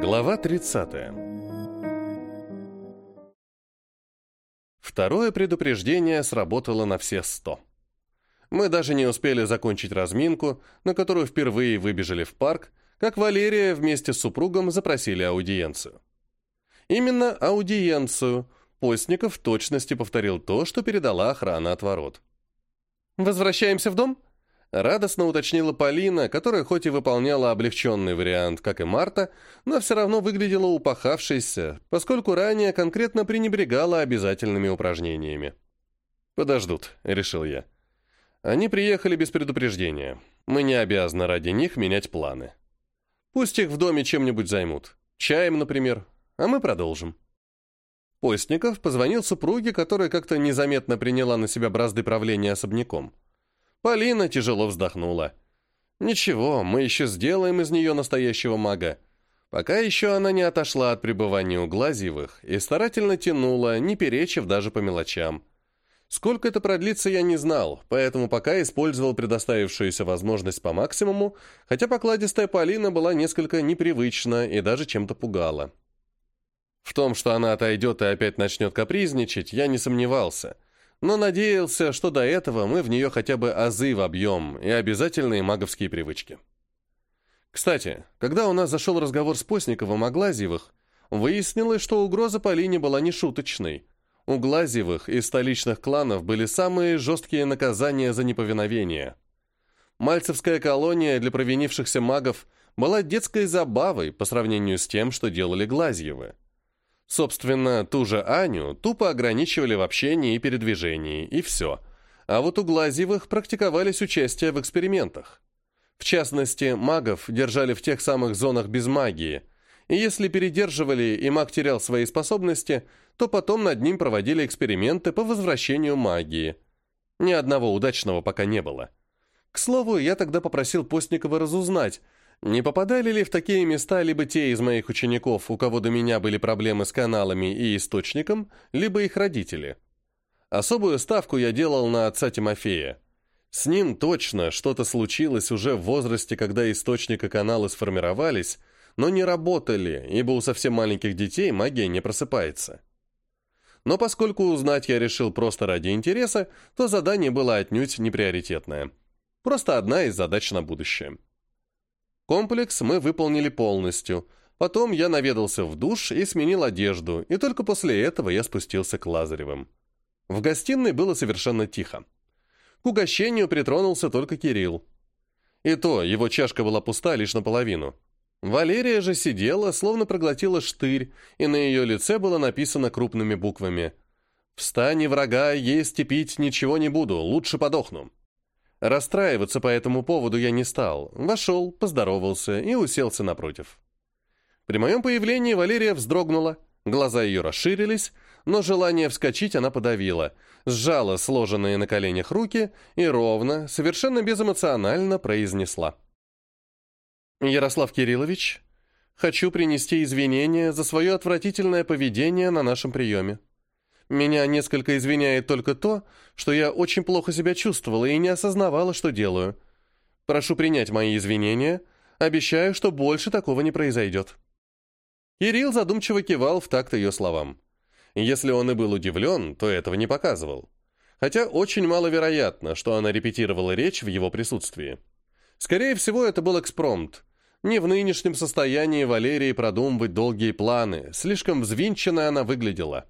Глава 30. Второе предупреждение сработало на все сто. Мы даже не успели закончить разминку, на которую впервые выбежали в парк, как Валерия вместе с супругом запросили аудиенцию. Именно аудиенцию Постников в точности повторил то, что передала охрана от ворот. «Возвращаемся в дом?» Радостно уточнила Полина, которая хоть и выполняла облегченный вариант, как и Марта, но все равно выглядела упахавшейся, поскольку ранее конкретно пренебрегала обязательными упражнениями. «Подождут», — решил я. «Они приехали без предупреждения. Мы не обязаны ради них менять планы. Пусть их в доме чем-нибудь займут. Чаем, например. А мы продолжим». Постников позвонил супруге, которая как-то незаметно приняла на себя бразды правления особняком. Полина тяжело вздохнула. «Ничего, мы еще сделаем из нее настоящего мага». Пока еще она не отошла от пребывания у Глазьевых и старательно тянула, не перечив даже по мелочам. Сколько это продлится, я не знал, поэтому пока использовал предоставившуюся возможность по максимуму, хотя покладистая Полина была несколько непривычна и даже чем-то пугала. В том, что она отойдет и опять начнет капризничать, я не сомневался но надеялся, что до этого мы в нее хотя бы азы в объем и обязательные маговские привычки. Кстати, когда у нас зашел разговор с Постниковым о Глазьевых, выяснилось, что угроза Полине была не шуточной. У Глазьевых из столичных кланов были самые жесткие наказания за неповиновение. Мальцевская колония для провинившихся магов была детской забавой по сравнению с тем, что делали Глазьевы. Собственно, ту же Аню тупо ограничивали в общении и передвижении, и все. А вот у Глазьевых практиковались участие в экспериментах. В частности, магов держали в тех самых зонах без магии, и если передерживали и маг терял свои способности, то потом над ним проводили эксперименты по возвращению магии. Ни одного удачного пока не было. К слову, я тогда попросил Постникова разузнать, не попадали ли в такие места либо те из моих учеников, у кого до меня были проблемы с каналами и источником, либо их родители? Особую ставку я делал на отца Тимофея. С ним точно что-то случилось уже в возрасте, когда источник и каналы сформировались, но не работали, ибо у совсем маленьких детей магия не просыпается. Но поскольку узнать я решил просто ради интереса, то задание было отнюдь не приоритетное. Просто одна из задач на будущее. Комплекс мы выполнили полностью. Потом я наведался в душ и сменил одежду, и только после этого я спустился к Лазаревым. В гостиной было совершенно тихо. К угощению притронулся только Кирилл. И то, его чашка была пуста лишь наполовину. Валерия же сидела, словно проглотила штырь, и на ее лице было написано крупными буквами «Встань, врага, есть и пить ничего не буду, лучше подохну». Расстраиваться по этому поводу я не стал. Вошел, поздоровался и уселся напротив. При моем появлении Валерия вздрогнула, глаза ее расширились, но желание вскочить она подавила, сжала сложенные на коленях руки и ровно, совершенно безэмоционально произнесла. «Ярослав Кириллович, хочу принести извинения за свое отвратительное поведение на нашем приеме. Меня несколько извиняет только то, что я очень плохо себя чувствовала и не осознавала, что делаю. Прошу принять мои извинения. Обещаю, что больше такого не произойдет». Кирилл задумчиво кивал в такт ее словам. Если он и был удивлен, то этого не показывал. Хотя очень маловероятно, что она репетировала речь в его присутствии. Скорее всего, это был экспромт. Не в нынешнем состоянии Валерии продумывать долгие планы, слишком взвинченно она выглядела.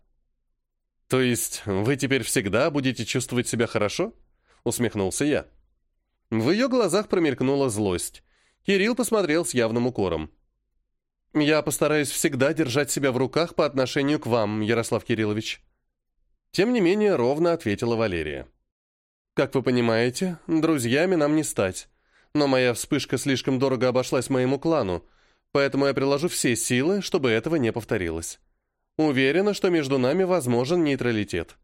«То есть вы теперь всегда будете чувствовать себя хорошо?» — усмехнулся я. В ее глазах промелькнула злость. Кирилл посмотрел с явным укором. «Я постараюсь всегда держать себя в руках по отношению к вам, Ярослав Кириллович». Тем не менее, ровно ответила Валерия. «Как вы понимаете, друзьями нам не стать. Но моя вспышка слишком дорого обошлась моему клану, поэтому я приложу все силы, чтобы этого не повторилось. Уверена, что между нами возможен нейтралитет.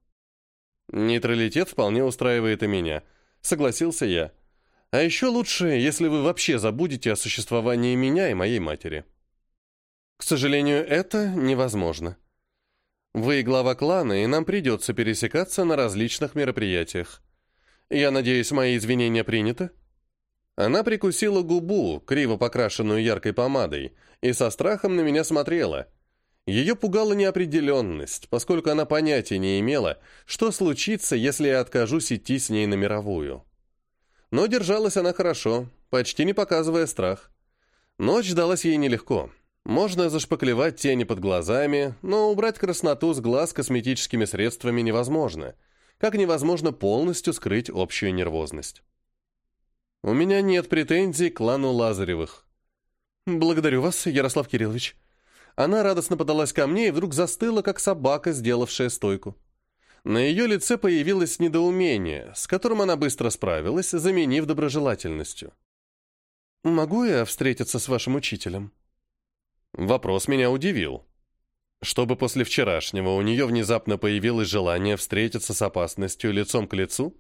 Нейтралитет вполне устраивает и меня, согласился я. А еще лучше, если вы вообще забудете о существовании меня и моей матери. К сожалению, это невозможно. Вы глава клана, и нам придется пересекаться на различных мероприятиях. Я надеюсь, мои извинения приняты?» Она прикусила губу, криво покрашенную яркой помадой, и со страхом на меня смотрела. Ее пугала неопределенность, поскольку она понятия не имела, что случится, если я откажусь идти с ней на мировую. Но держалась она хорошо, почти не показывая страх. Ночь далась ей нелегко. Можно зашпаклевать тени под глазами, но убрать красноту с глаз косметическими средствами невозможно, как невозможно полностью скрыть общую нервозность. У меня нет претензий к клану Лазаревых. Благодарю вас, Ярослав Кириллович. Она радостно подалась ко мне и вдруг застыла, как собака, сделавшая стойку. На ее лице появилось недоумение, с которым она быстро справилась, заменив доброжелательностью. «Могу я встретиться с вашим учителем?» Вопрос меня удивил. Чтобы после вчерашнего у нее внезапно появилось желание встретиться с опасностью лицом к лицу?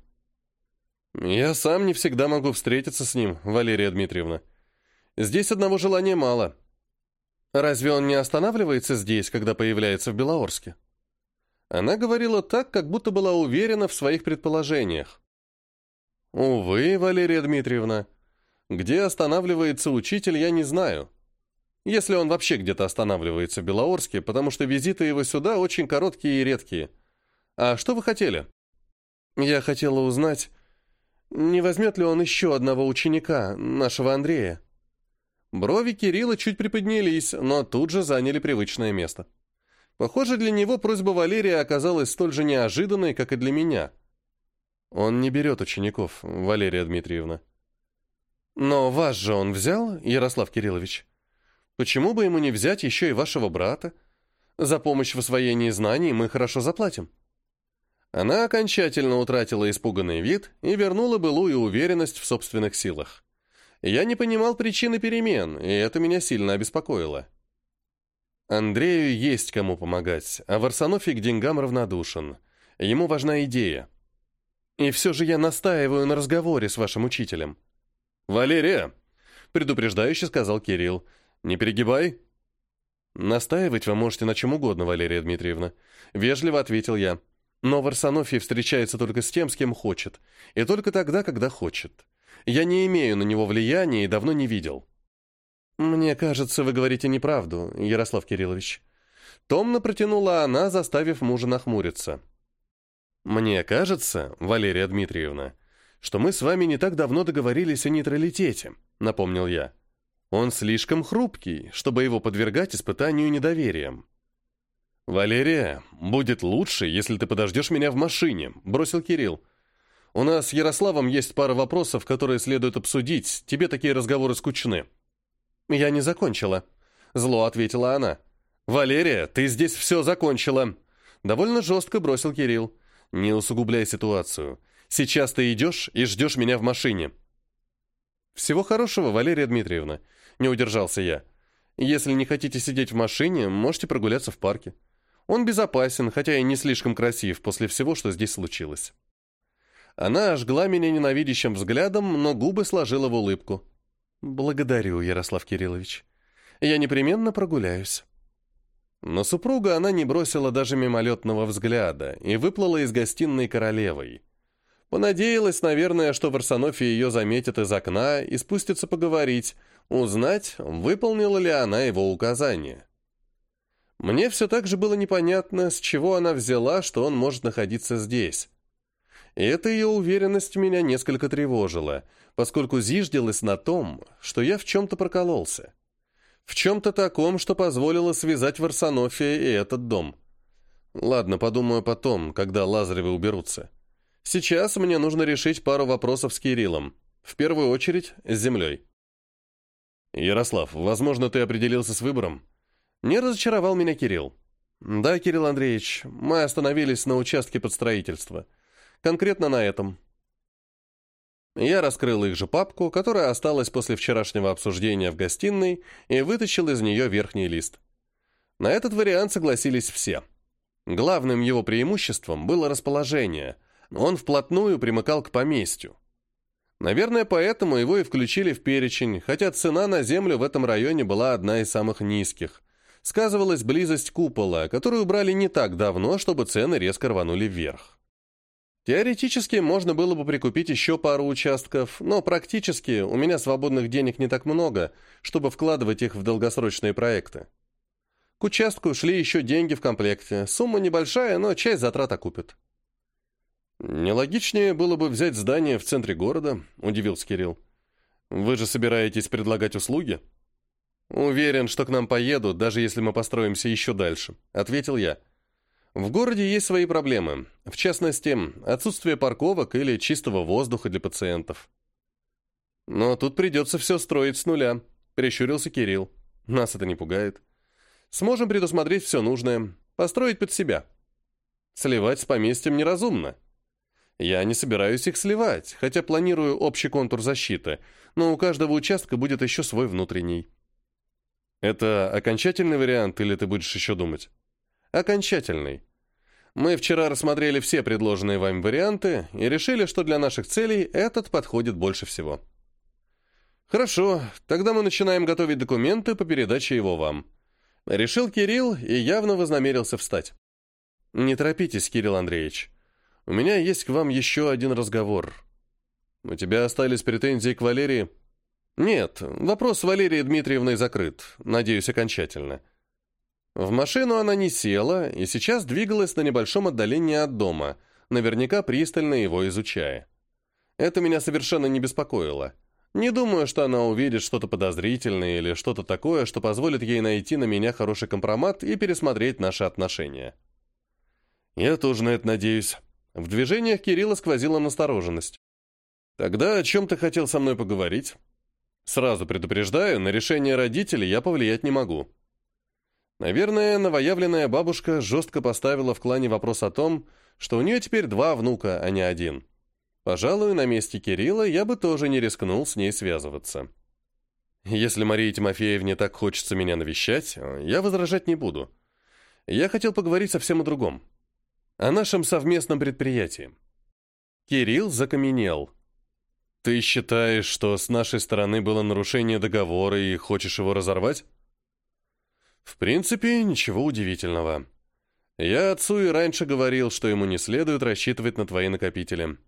Я сам не всегда могу встретиться с ним, Валерия Дмитриевна. Здесь одного желания мало. Разве он не останавливается здесь, когда появляется в Белоорске? Она говорила так, как будто была уверена в своих предположениях. Увы, Валерия Дмитриевна, где останавливается учитель, я не знаю. Если он вообще где-то останавливается в Белоорске, потому что визиты его сюда очень короткие и редкие. А что вы хотели? Я хотела узнать, не возьмет ли он еще одного ученика, нашего Андрея. Брови Кирилла чуть приподнялись, но тут же заняли привычное место. Похоже, для него просьба Валерия оказалась столь же неожиданной, как и для меня. Он не берет учеников, Валерия Дмитриевна. Но вас же он взял, Ярослав Кириллович. Почему бы ему не взять еще и вашего брата? За помощь в освоении знаний мы хорошо заплатим. Она окончательно утратила испуганный вид и вернула былую уверенность в собственных силах. Я не понимал причины перемен, и это меня сильно обеспокоило. Андрею есть кому помогать, а Варсонофий к деньгам равнодушен. Ему важна идея. И все же я настаиваю на разговоре с вашим учителем. «Валерия!» — предупреждающе сказал Кирилл. «Не перегибай!» «Настаивать вы можете на чем угодно, Валерия Дмитриевна», — вежливо ответил я. «Но Варсонофий встречается только с тем, с кем хочет, и только тогда, когда хочет. Я не имею на него влияния и давно не видел. Мне кажется, вы говорите неправду, Ярослав Кириллович. Томно протянула она, заставив мужа нахмуриться. Мне кажется, Валерия Дмитриевна, что мы с вами не так давно договорились о нейтралитете, напомнил я. Он слишком хрупкий, чтобы его подвергать испытанию недоверием. «Валерия, будет лучше, если ты подождешь меня в машине», — бросил Кирилл. У нас с Ярославом есть пара вопросов, которые следует обсудить. Тебе такие разговоры скучны». «Я не закончила», — зло ответила она. «Валерия, ты здесь все закончила!» Довольно жестко бросил Кирилл. «Не усугубляй ситуацию. Сейчас ты идешь и ждешь меня в машине». «Всего хорошего, Валерия Дмитриевна», — не удержался я. «Если не хотите сидеть в машине, можете прогуляться в парке. Он безопасен, хотя и не слишком красив после всего, что здесь случилось». Она ожгла меня ненавидящим взглядом, но губы сложила в улыбку. «Благодарю, Ярослав Кириллович. Я непременно прогуляюсь». Но супруга она не бросила даже мимолетного взгляда и выплыла из гостиной королевой. Понадеялась, наверное, что в Арсенофе ее заметят из окна и спустятся поговорить, узнать, выполнила ли она его указание. Мне все так же было непонятно, с чего она взяла, что он может находиться здесь. И эта ее уверенность меня несколько тревожила, поскольку зиждилась на том, что я в чем-то прокололся. В чем-то таком, что позволило связать в Варсонофия и этот дом. Ладно, подумаю потом, когда Лазаревы уберутся. Сейчас мне нужно решить пару вопросов с Кириллом. В первую очередь, с землей. Ярослав, возможно, ты определился с выбором? Не разочаровал меня Кирилл. Да, Кирилл Андреевич, мы остановились на участке под строительство конкретно на этом. Я раскрыл их же папку, которая осталась после вчерашнего обсуждения в гостиной, и вытащил из нее верхний лист. На этот вариант согласились все. Главным его преимуществом было расположение. Он вплотную примыкал к поместью. Наверное, поэтому его и включили в перечень, хотя цена на землю в этом районе была одна из самых низких. Сказывалась близость купола, которую брали не так давно, чтобы цены резко рванули вверх. Теоретически можно было бы прикупить еще пару участков, но практически у меня свободных денег не так много, чтобы вкладывать их в долгосрочные проекты. К участку шли еще деньги в комплекте. Сумма небольшая, но часть затрат окупит. «Нелогичнее было бы взять здание в центре города», — удивился Кирилл. «Вы же собираетесь предлагать услуги?» «Уверен, что к нам поедут, даже если мы построимся еще дальше», — ответил я. В городе есть свои проблемы, в частности, отсутствие парковок или чистого воздуха для пациентов. «Но тут придется все строить с нуля», — прищурился Кирилл. «Нас это не пугает. Сможем предусмотреть все нужное, построить под себя. Сливать с поместьем неразумно. Я не собираюсь их сливать, хотя планирую общий контур защиты, но у каждого участка будет еще свой внутренний». «Это окончательный вариант или ты будешь еще думать?» окончательный. Мы вчера рассмотрели все предложенные вами варианты и решили, что для наших целей этот подходит больше всего. Хорошо, тогда мы начинаем готовить документы по передаче его вам. Решил Кирилл и явно вознамерился встать. Не торопитесь, Кирилл Андреевич. У меня есть к вам еще один разговор. У тебя остались претензии к Валерии? Нет, вопрос с Валерией Дмитриевной закрыт, надеюсь, окончательно. — в машину она не села и сейчас двигалась на небольшом отдалении от дома, наверняка пристально его изучая. Это меня совершенно не беспокоило. Не думаю, что она увидит что-то подозрительное или что-то такое, что позволит ей найти на меня хороший компромат и пересмотреть наши отношения. Я тоже на это надеюсь. В движениях Кирилла сквозила настороженность. Тогда о чем ты хотел со мной поговорить? Сразу предупреждаю, на решение родителей я повлиять не могу. Наверное, новоявленная бабушка жестко поставила в клане вопрос о том, что у нее теперь два внука, а не один. Пожалуй, на месте Кирилла я бы тоже не рискнул с ней связываться. Если Марии Тимофеевне так хочется меня навещать, я возражать не буду. Я хотел поговорить совсем о другом. О нашем совместном предприятии. Кирилл закаменел. «Ты считаешь, что с нашей стороны было нарушение договора и хочешь его разорвать?» В принципе, ничего удивительного. Я отцу и раньше говорил, что ему не следует рассчитывать на твои накопители.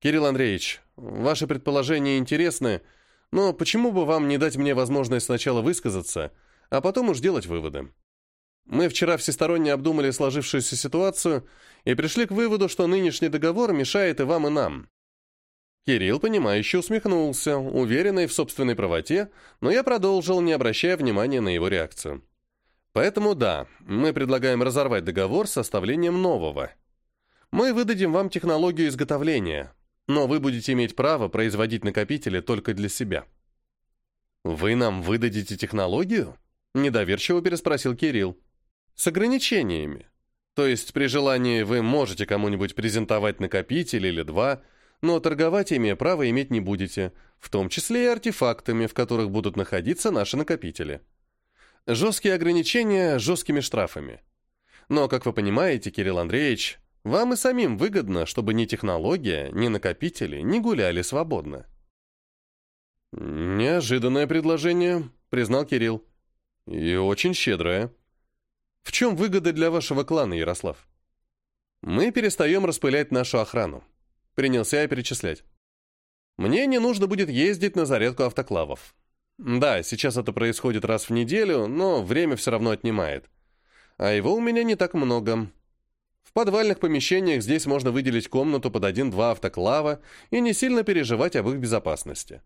Кирилл Андреевич, ваши предположения интересны, но почему бы вам не дать мне возможность сначала высказаться, а потом уж делать выводы? Мы вчера всесторонне обдумали сложившуюся ситуацию и пришли к выводу, что нынешний договор мешает и вам, и нам. Кирилл, понимающе усмехнулся, уверенный в собственной правоте, но я продолжил, не обращая внимания на его реакцию. Поэтому да, мы предлагаем разорвать договор с составлением нового. Мы выдадим вам технологию изготовления, но вы будете иметь право производить накопители только для себя. «Вы нам выдадите технологию?» – недоверчиво переспросил Кирилл. «С ограничениями. То есть при желании вы можете кому-нибудь презентовать накопитель или два – но торговать ими права иметь не будете, в том числе и артефактами, в которых будут находиться наши накопители. Жесткие ограничения жесткими штрафами. Но, как вы понимаете, Кирилл Андреевич, вам и самим выгодно, чтобы ни технология, ни накопители не гуляли свободно. «Неожиданное предложение», — признал Кирилл. «И очень щедрое. В чем выгода для вашего клана, Ярослав?» «Мы перестаем распылять нашу охрану. Принялся я перечислять. Мне не нужно будет ездить на зарядку автоклавов. Да, сейчас это происходит раз в неделю, но время все равно отнимает. А его у меня не так много. В подвальных помещениях здесь можно выделить комнату под один-два автоклава и не сильно переживать об их безопасности.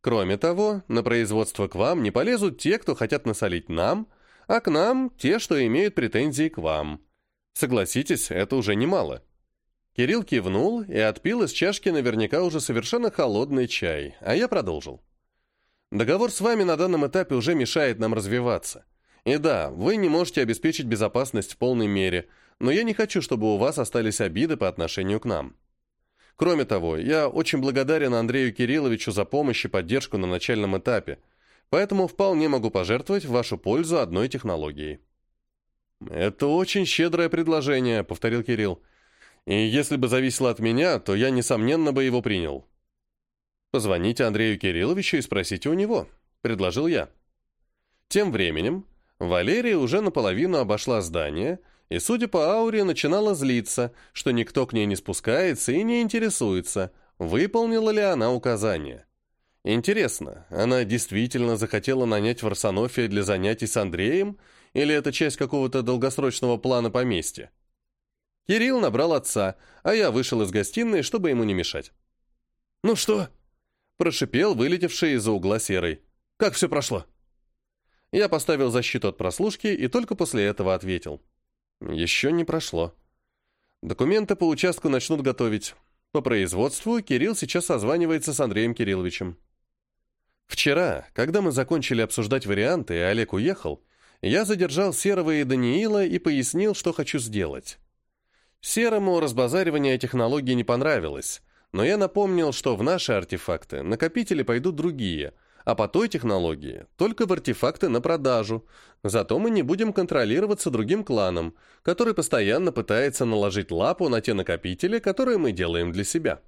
Кроме того, на производство к вам не полезут те, кто хотят насолить нам, а к нам те, что имеют претензии к вам. Согласитесь, это уже немало. Кирилл кивнул и отпил из чашки наверняка уже совершенно холодный чай, а я продолжил. Договор с вами на данном этапе уже мешает нам развиваться. И да, вы не можете обеспечить безопасность в полной мере, но я не хочу, чтобы у вас остались обиды по отношению к нам. Кроме того, я очень благодарен Андрею Кирилловичу за помощь и поддержку на начальном этапе, поэтому вполне могу пожертвовать в вашу пользу одной технологией. «Это очень щедрое предложение», — повторил Кирилл. И если бы зависело от меня, то я, несомненно, бы его принял. «Позвоните Андрею Кирилловичу и спросите у него», — предложил я. Тем временем Валерия уже наполовину обошла здание и, судя по ауре, начинала злиться, что никто к ней не спускается и не интересуется, выполнила ли она указание. Интересно, она действительно захотела нанять в Арсенофе для занятий с Андреем или это часть какого-то долгосрочного плана поместья? Кирилл набрал отца, а я вышел из гостиной, чтобы ему не мешать. «Ну что?» – прошипел вылетевший из-за угла серый. «Как все прошло?» Я поставил защиту от прослушки и только после этого ответил. «Еще не прошло. Документы по участку начнут готовить. По производству Кирилл сейчас созванивается с Андреем Кирилловичем». Вчера, когда мы закончили обсуждать варианты, и Олег уехал, я задержал Серого и Даниила и пояснил, что хочу сделать. Серому разбазаривание технологий не понравилось, но я напомнил, что в наши артефакты накопители пойдут другие, а по той технологии только в артефакты на продажу. Зато мы не будем контролироваться другим кланом, который постоянно пытается наложить лапу на те накопители, которые мы делаем для себя.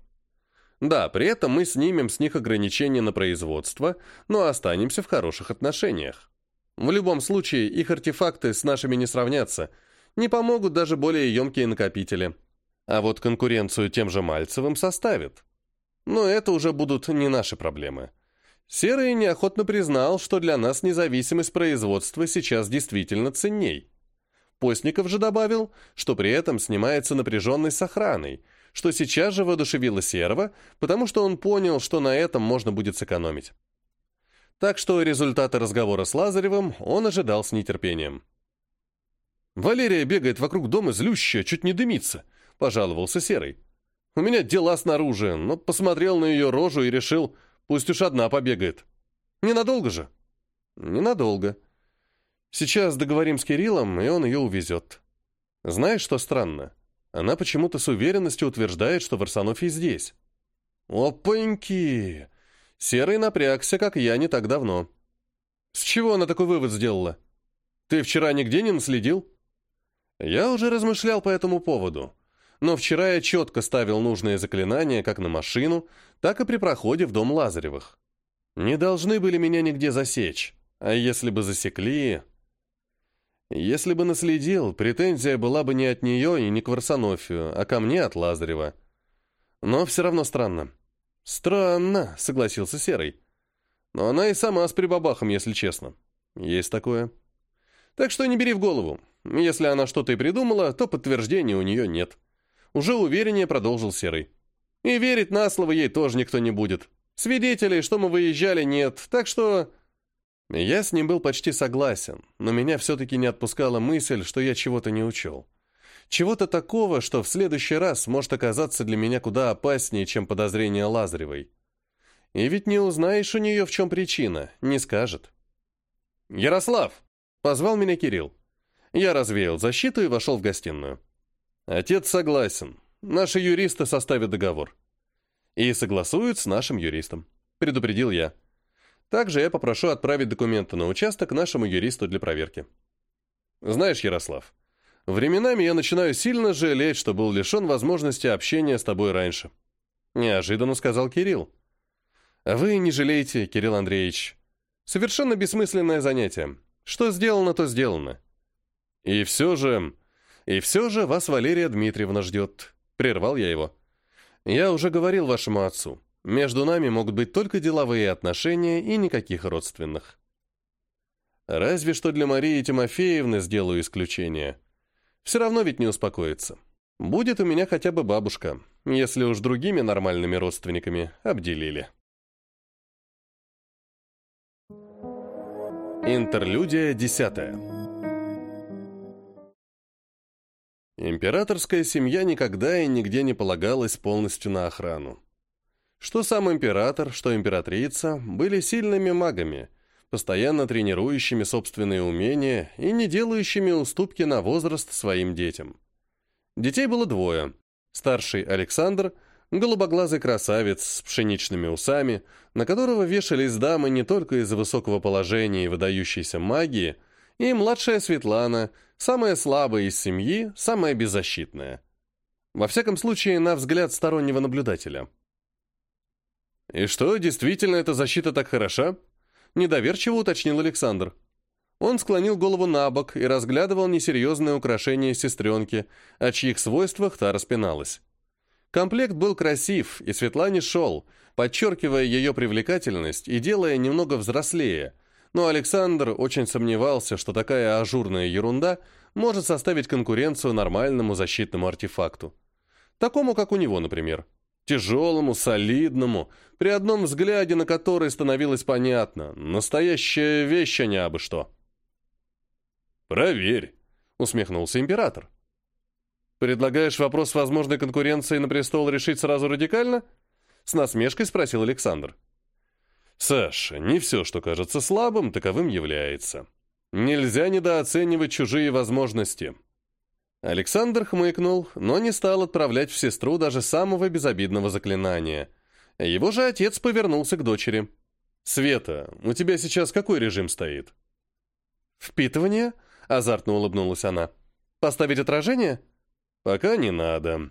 Да, при этом мы снимем с них ограничения на производство, но останемся в хороших отношениях. В любом случае, их артефакты с нашими не сравнятся – не помогут даже более емкие накопители. А вот конкуренцию тем же Мальцевым составит. Но это уже будут не наши проблемы. Серый неохотно признал, что для нас независимость производства сейчас действительно ценней. Постников же добавил, что при этом снимается напряженность с охраной, что сейчас же воодушевило Серого, потому что он понял, что на этом можно будет сэкономить. Так что результаты разговора с Лазаревым он ожидал с нетерпением. «Валерия бегает вокруг дома злющая, чуть не дымится», — пожаловался Серый. «У меня дела снаружи, но посмотрел на ее рожу и решил, пусть уж одна побегает. Ненадолго же?» «Ненадолго. Сейчас договорим с Кириллом, и он ее увезет. Знаешь, что странно? Она почему-то с уверенностью утверждает, что в Арсенофе здесь». «Опаньки!» Серый напрягся, как я не так давно. «С чего она такой вывод сделала? Ты вчера нигде не наследил?» Я уже размышлял по этому поводу, но вчера я четко ставил нужные заклинания как на машину, так и при проходе в дом Лазаревых. Не должны были меня нигде засечь, а если бы засекли... Если бы наследил, претензия была бы не от нее и не к Варсонофию, а ко мне от Лазарева. Но все равно странно. «Странно», — согласился Серый. «Но она и сама с прибабахом, если честно. Есть такое. Так что не бери в голову. Если она что-то и придумала, то подтверждения у нее нет. Уже увереннее продолжил Серый. И верить на слово ей тоже никто не будет. Свидетелей, что мы выезжали, нет, так что... Я с ним был почти согласен, но меня все-таки не отпускала мысль, что я чего-то не учел. Чего-то такого, что в следующий раз может оказаться для меня куда опаснее, чем подозрение Лазаревой. И ведь не узнаешь у нее, в чем причина, не скажет. «Ярослав!» — позвал меня Кирилл. Я развеял защиту и вошел в гостиную. Отец согласен. Наши юристы составят договор. И согласуют с нашим юристом. Предупредил я. Также я попрошу отправить документы на участок нашему юристу для проверки. Знаешь, Ярослав, временами я начинаю сильно жалеть, что был лишен возможности общения с тобой раньше. Неожиданно сказал Кирилл. Вы не жалеете, Кирилл Андреевич. Совершенно бессмысленное занятие. Что сделано, то сделано. И все же... И все же вас Валерия Дмитриевна ждет. Прервал я его. Я уже говорил вашему отцу. Между нами могут быть только деловые отношения и никаких родственных. Разве что для Марии Тимофеевны сделаю исключение. Все равно ведь не успокоится. Будет у меня хотя бы бабушка, если уж другими нормальными родственниками обделили. Интерлюдия десятая. Императорская семья никогда и нигде не полагалась полностью на охрану. Что сам император, что императрица были сильными магами, постоянно тренирующими собственные умения и не делающими уступки на возраст своим детям. Детей было двое. Старший Александр – голубоглазый красавец с пшеничными усами, на которого вешались дамы не только из-за высокого положения и выдающейся магии, и младшая Светлана, самая слабая из семьи, самая беззащитная. Во всяком случае, на взгляд стороннего наблюдателя. «И что, действительно эта защита так хороша?» – недоверчиво уточнил Александр. Он склонил голову на бок и разглядывал несерьезное украшение сестренки, о чьих свойствах та распиналась. Комплект был красив, и Светлане шел, подчеркивая ее привлекательность и делая немного взрослее – но Александр очень сомневался, что такая ажурная ерунда может составить конкуренцию нормальному защитному артефакту. Такому, как у него, например. Тяжелому, солидному, при одном взгляде на который становилось понятно, настоящая вещь, а не абы что. «Проверь», — усмехнулся император. «Предлагаешь вопрос возможной конкуренции на престол решить сразу радикально?» С насмешкой спросил Александр. Саш, не все, что кажется слабым, таковым является. Нельзя недооценивать чужие возможности. Александр хмыкнул, но не стал отправлять в сестру даже самого безобидного заклинания. Его же отец повернулся к дочери. «Света, у тебя сейчас какой режим стоит?» «Впитывание?» — азартно улыбнулась она. «Поставить отражение?» «Пока не надо».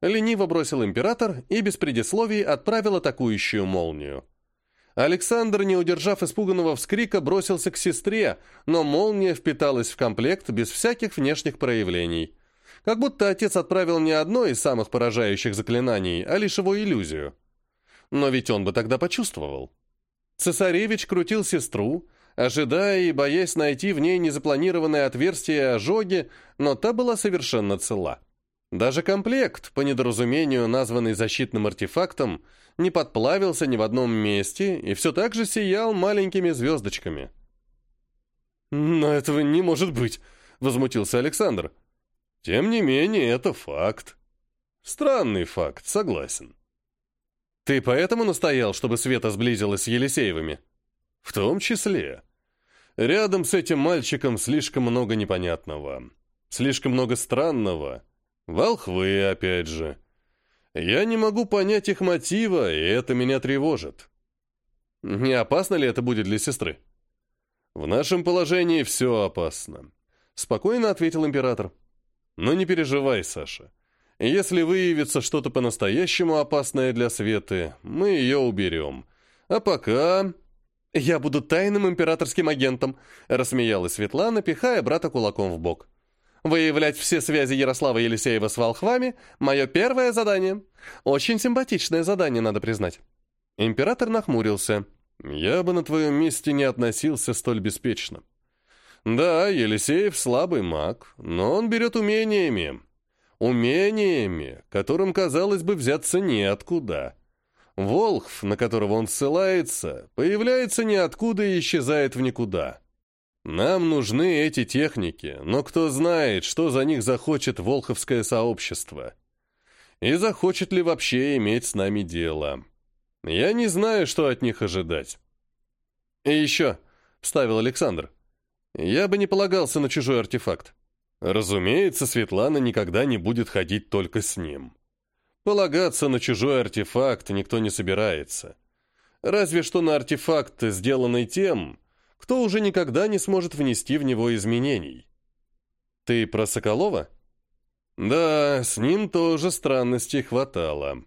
Лениво бросил император и без предисловий отправил атакующую молнию. Александр, не удержав испуганного вскрика, бросился к сестре, но молния впиталась в комплект без всяких внешних проявлений. Как будто отец отправил не одно из самых поражающих заклинаний, а лишь его иллюзию. Но ведь он бы тогда почувствовал. Цесаревич крутил сестру, ожидая и боясь найти в ней незапланированное отверстие ожоги, но та была совершенно цела. Даже комплект, по недоразумению названный защитным артефактом, не подплавился ни в одном месте и все так же сиял маленькими звездочками. «Но этого не может быть!» — возмутился Александр. «Тем не менее, это факт. Странный факт, согласен». «Ты поэтому настоял, чтобы Света сблизилась с Елисеевыми?» «В том числе. Рядом с этим мальчиком слишком много непонятного. Слишком много странного. Волхвы, опять же. Я не могу понять их мотива, и это меня тревожит. Не опасно ли это будет для сестры? В нашем положении все опасно. Спокойно ответил император. Но не переживай, Саша. Если выявится что-то по-настоящему опасное для Светы, мы ее уберем. А пока... «Я буду тайным императорским агентом», — рассмеялась Светлана, пихая брата кулаком в бок. Выявлять все связи Ярослава Елисеева с волхвами — мое первое задание. Очень симпатичное задание, надо признать». Император нахмурился. «Я бы на твоем месте не относился столь беспечно. Да, Елисеев слабый маг, но он берет умениями. Умениями, которым, казалось бы, взяться неоткуда. Волхв, на которого он ссылается, появляется ниоткуда и исчезает в никуда». Нам нужны эти техники, но кто знает, что за них захочет волховское сообщество. И захочет ли вообще иметь с нами дело. Я не знаю, что от них ожидать. «И еще», — вставил Александр, — «я бы не полагался на чужой артефакт». Разумеется, Светлана никогда не будет ходить только с ним. Полагаться на чужой артефакт никто не собирается. Разве что на артефакт, сделанный тем, кто уже никогда не сможет внести в него изменений. Ты про Соколова? Да, с ним тоже странностей хватало.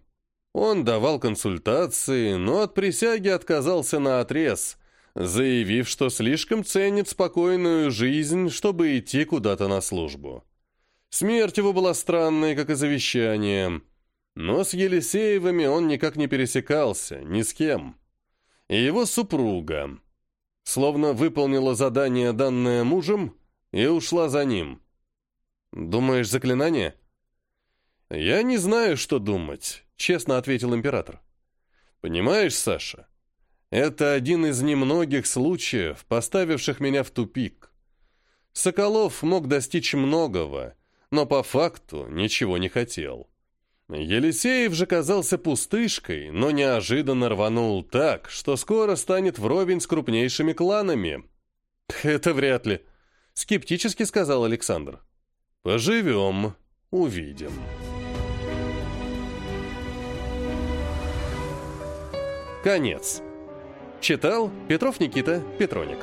Он давал консультации, но от присяги отказался на отрез, заявив, что слишком ценит спокойную жизнь, чтобы идти куда-то на службу. Смерть его была странной, как и завещание. Но с Елисеевыми он никак не пересекался, ни с кем. И его супруга, словно выполнила задание, данное мужем, и ушла за ним. «Думаешь, заклинание?» «Я не знаю, что думать», — честно ответил император. «Понимаешь, Саша, это один из немногих случаев, поставивших меня в тупик. Соколов мог достичь многого, но по факту ничего не хотел. Елисеев же казался пустышкой, но неожиданно рванул так, что скоро станет вровень с крупнейшими кланами. «Это вряд ли», — скептически сказал Александр. «Поживем, увидим». Конец. Читал Петров Никита Петроник.